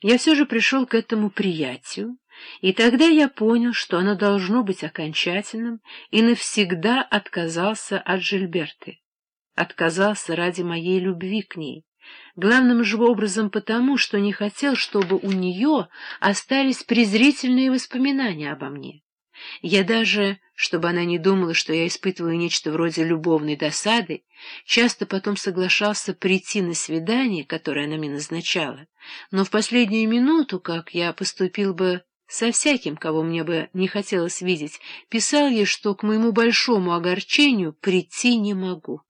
Я все же пришел к этому приятию, и тогда я понял, что оно должно быть окончательным, и навсегда отказался от Жильберты. Отказался ради моей любви к ней, главным же образом потому, что не хотел, чтобы у нее остались презрительные воспоминания обо мне. Я даже, чтобы она не думала, что я испытываю нечто вроде любовной досады, часто потом соглашался прийти на свидание, которое она мне назначала, но в последнюю минуту, как я поступил бы со всяким, кого мне бы не хотелось видеть, писал ей, что к моему большому огорчению прийти не могу.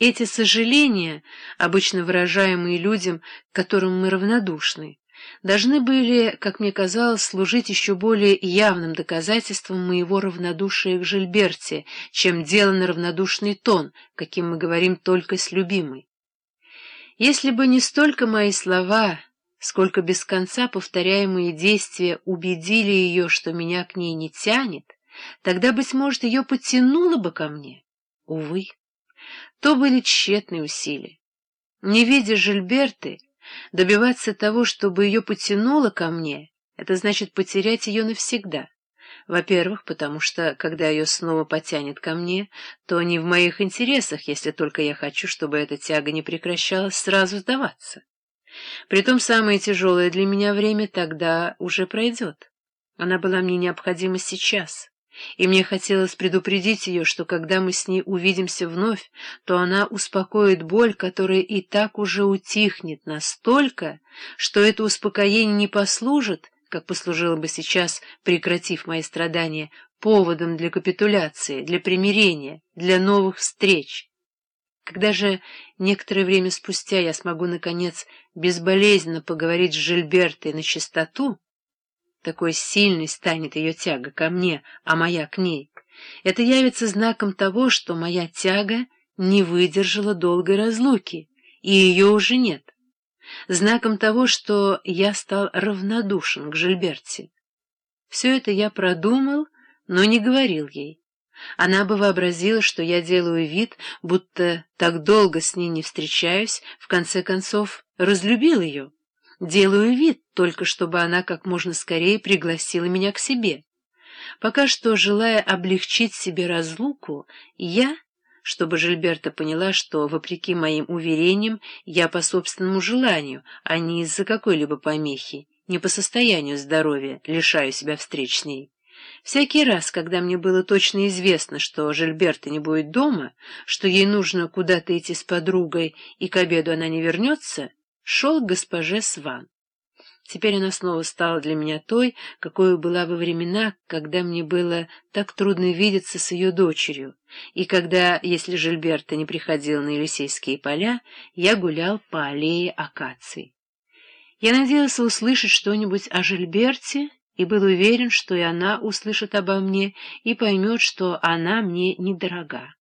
Эти сожаления, обычно выражаемые людям, к которым мы равнодушны, должны были, как мне казалось, служить еще более явным доказательством моего равнодушия к Жильберте, чем деланный равнодушный тон, каким мы говорим только с любимой. Если бы не столько мои слова, сколько без конца повторяемые действия убедили ее, что меня к ней не тянет, тогда, быть может, ее потянуло бы ко мне. Увы, то были тщетные усилия. Не видя Жильберты, Добиваться того, чтобы ее потянуло ко мне, это значит потерять ее навсегда. Во-первых, потому что, когда ее снова потянет ко мне, то не в моих интересах, если только я хочу, чтобы эта тяга не прекращалась сразу сдаваться. Притом самое тяжелое для меня время тогда уже пройдет. Она была мне необходима сейчас и мне хотелось предупредить ее, что когда мы с ней увидимся вновь, то она успокоит боль, которая и так уже утихнет настолько, что это успокоение не послужит, как послужило бы сейчас, прекратив мои страдания, поводом для капитуляции, для примирения, для новых встреч. Когда же некоторое время спустя я смогу, наконец, безболезненно поговорить с Жильбертой на чистоту, такой сильной станет ее тяга ко мне, а моя к ней. Это явится знаком того, что моя тяга не выдержала долгой разлуки, и ее уже нет. Знаком того, что я стал равнодушен к Жильберте. Все это я продумал, но не говорил ей. Она бы вообразила, что я делаю вид, будто так долго с ней не встречаюсь, в конце концов разлюбил ее. Делаю вид, только чтобы она как можно скорее пригласила меня к себе. Пока что, желая облегчить себе разлуку, я, чтобы Жильберта поняла, что, вопреки моим уверениям, я по собственному желанию, а не из-за какой-либо помехи, не по состоянию здоровья, лишаю себя встреч с ней. Всякий раз, когда мне было точно известно, что Жильберта не будет дома, что ей нужно куда-то идти с подругой и к обеду она не вернется, шел к госпоже Сван. Теперь она снова стала для меня той, какой была во времена, когда мне было так трудно видеться с ее дочерью, и когда, если Жильберта не приходила на Елисейские поля, я гулял по аллее акаций. Я надеялся услышать что-нибудь о Жильберте и был уверен, что и она услышит обо мне и поймет, что она мне недорога.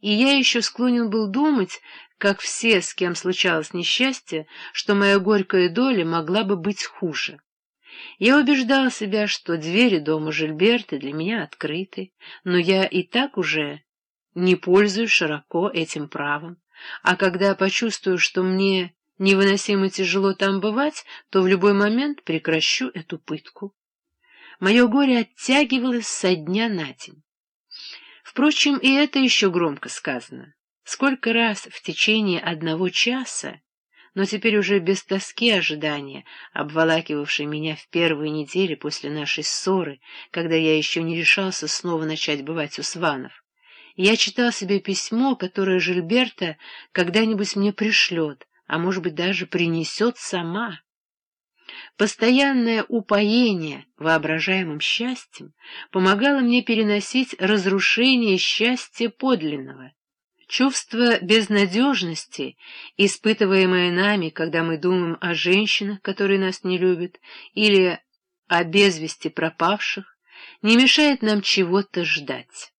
И я еще склонен был думать, как все, с кем случалось несчастье, что моя горькая доля могла бы быть хуже. Я убеждал себя, что двери дома Жильберты для меня открыты, но я и так уже не пользуюсь широко этим правом, а когда почувствую, что мне невыносимо тяжело там бывать, то в любой момент прекращу эту пытку. Мое горе оттягивалось со дня на день. Впрочем, и это еще громко сказано. Сколько раз в течение одного часа, но теперь уже без тоски ожидания, обволакивавшей меня в первые недели после нашей ссоры, когда я еще не решался снова начать бывать у Сванов, я читал себе письмо, которое Жильберта когда-нибудь мне пришлет, а может быть даже принесет сама. Постоянное упоение воображаемым счастьем помогало мне переносить разрушение счастья подлинного. Чувство безнадежности, испытываемое нами, когда мы думаем о женщинах, которые нас не любят, или о безвести пропавших, не мешает нам чего-то ждать.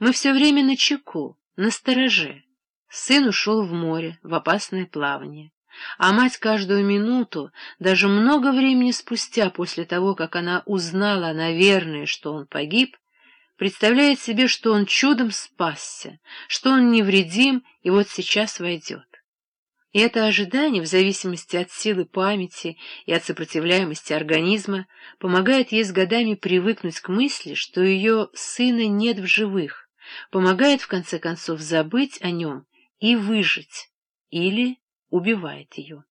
Мы все время на чеку, на стороже. Сын ушел в море, в опасное плавание. А мать каждую минуту, даже много времени спустя после того, как она узнала, наверное, что он погиб, представляет себе, что он чудом спасся, что он невредим и вот сейчас войдет. И это ожидание, в зависимости от силы памяти и от сопротивляемости организма, помогает ей с годами привыкнуть к мысли, что ее сына нет в живых, помогает, в конце концов, забыть о нем и выжить, или убивает ее.